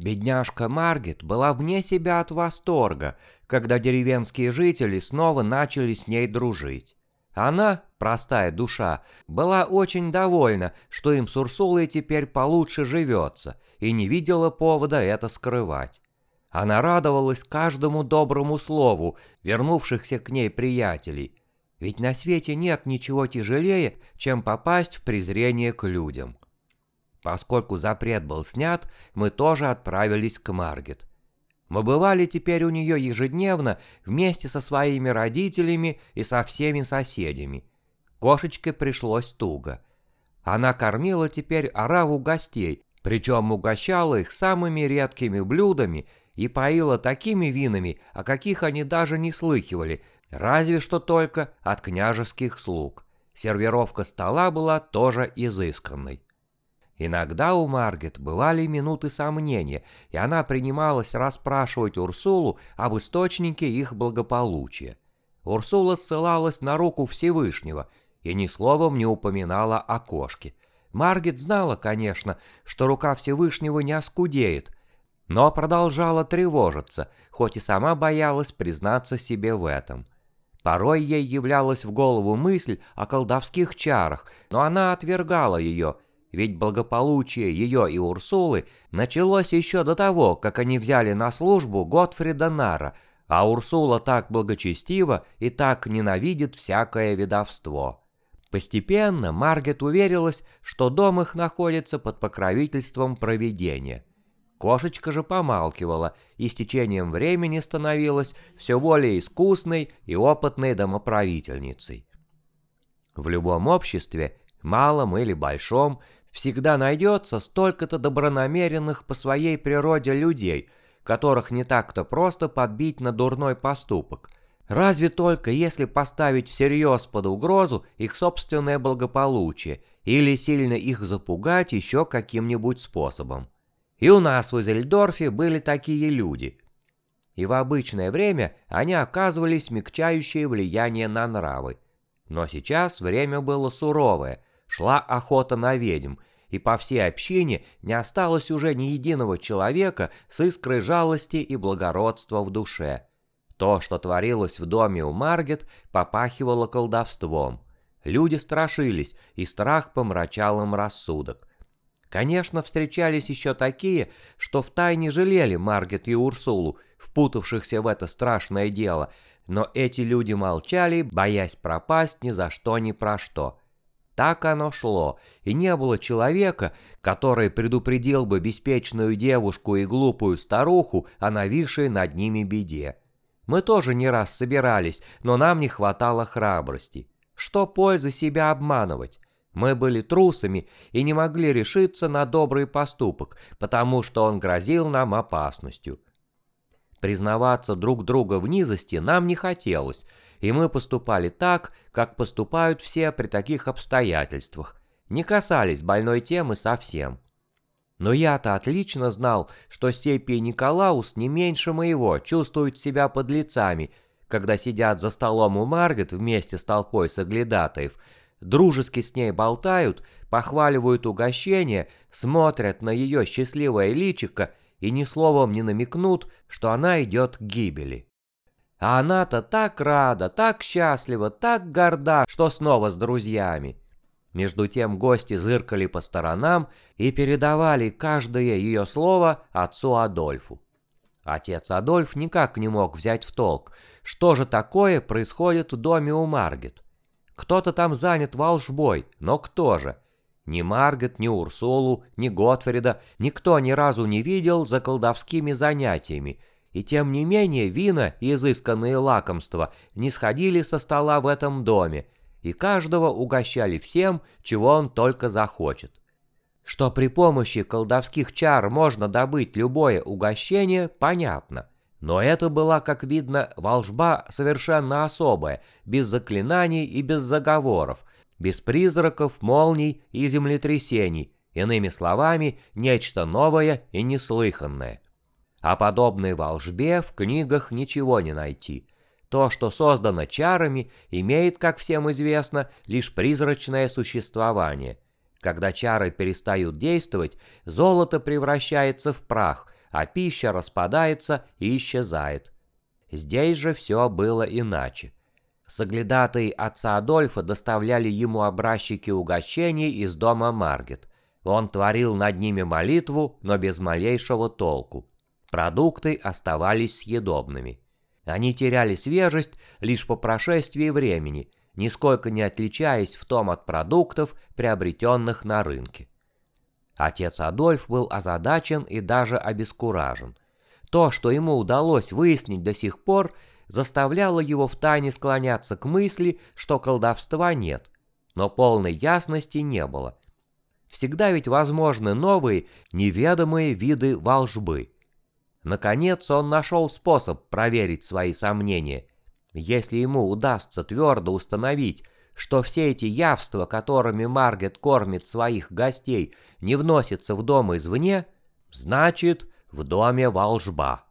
Бедняжка Маргет была вне себя от восторга, когда деревенские жители снова начали с ней дружить. Она, простая душа, была очень довольна, что им с Урсулой теперь получше живется, и не видела повода это скрывать. Она радовалась каждому доброму слову вернувшихся к ней приятелей, ведь на свете нет ничего тяжелее, чем попасть в презрение к людям. Поскольку запрет был снят, мы тоже отправились к Маргет. Мы бывали теперь у нее ежедневно вместе со своими родителями и со всеми соседями. Кошечке пришлось туго. Она кормила теперь ораву гостей, причем угощала их самыми редкими блюдами и поила такими винами, о каких они даже не слыхивали, разве что только от княжеских слуг. Сервировка стола была тоже изысканной. Иногда у Маргет бывали минуты сомнения, и она принималась расспрашивать Урсулу об источнике их благополучия. Урсула ссылалась на руку Всевышнего и ни словом не упоминала о кошке. Маргет знала, конечно, что рука Всевышнего не оскудеет, но продолжала тревожиться, хоть и сама боялась признаться себе в этом. Порой ей являлась в голову мысль о колдовских чарах, но она отвергала ее – ведь благополучие ее и Урсулы началось еще до того, как они взяли на службу Готфрида Нара, а Урсула так благочестива и так ненавидит всякое ведовство. Постепенно Маргет уверилась, что дом их находится под покровительством провидения. Кошечка же помалкивала и с течением времени становилась все более искусной и опытной домоправительницей. В любом обществе, малом или большом, Всегда найдется столько-то добронамеренных по своей природе людей, которых не так-то просто подбить на дурной поступок. Разве только если поставить всерьез под угрозу их собственное благополучие или сильно их запугать еще каким-нибудь способом. И у нас в Изельдорфе были такие люди. И в обычное время они оказывали смягчающее влияние на нравы. Но сейчас время было суровое – шла охота на ведьм, и по всей общине не осталось уже ни единого человека с искрой жалости и благородства в душе. То, что творилось в доме у Маргет, попахивало колдовством. Люди страшились, и страх помрачал им рассудок. Конечно, встречались еще такие, что втайне жалели Маргет и Урсулу, впутавшихся в это страшное дело, но эти люди молчали, боясь пропасть ни за что ни про что. Так оно шло, и не было человека, который предупредил бы беспечную девушку и глупую старуху о нависшей над ними беде. Мы тоже не раз собирались, но нам не хватало храбрости. Что пользы себя обманывать? Мы были трусами и не могли решиться на добрый поступок, потому что он грозил нам опасностью. Признаваться друг друга в низости нам не хотелось, и мы поступали так, как поступают все при таких обстоятельствах, не касались больной темы совсем. Но я-то отлично знал, что Сепи и Николаус не меньше моего чувствуют себя подлецами, когда сидят за столом у Маргет вместе с толпой соглядатаев, дружески с ней болтают, похваливают угощение, смотрят на ее счастливое личико и ни словом не намекнут, что она идет к гибели. А она-то так рада, так счастлива, так горда, что снова с друзьями. Между тем гости зыркали по сторонам и передавали каждое ее слово отцу Адольфу. Отец Адольф никак не мог взять в толк, что же такое происходит в доме у Маргет. Кто-то там занят волшбой, но кто же? Ни Маргет, ни Урсулу, ни Готфрида никто ни разу не видел за колдовскими занятиями, и тем не менее вина и изысканные лакомства не сходили со стола в этом доме, и каждого угощали всем, чего он только захочет. Что при помощи колдовских чар можно добыть любое угощение, понятно. Но это была, как видно, волжба совершенно особая, без заклинаний и без заговоров, без призраков, молний и землетрясений, иными словами, нечто новое и неслыханное. О подобной волжбе в книгах ничего не найти. То, что создано чарами, имеет, как всем известно, лишь призрачное существование. Когда чары перестают действовать, золото превращается в прах, а пища распадается и исчезает. Здесь же все было иначе. Соглядатые отца Адольфа доставляли ему образчики угощений из дома Маргет. Он творил над ними молитву, но без малейшего толку. Продукты оставались съедобными. Они теряли свежесть лишь по прошествии времени, нисколько не отличаясь в том от продуктов, приобретенных на рынке. Отец Адольф был озадачен и даже обескуражен. То, что ему удалось выяснить до сих пор, заставляло его втайне склоняться к мысли, что колдовства нет, но полной ясности не было. Всегда ведь возможны новые, неведомые виды волжбы. Наконец он нашел способ проверить свои сомнения. Если ему удастся твердо установить, что все эти явства, которыми Маргет кормит своих гостей, не вносятся в дом извне, значит, в доме волжба.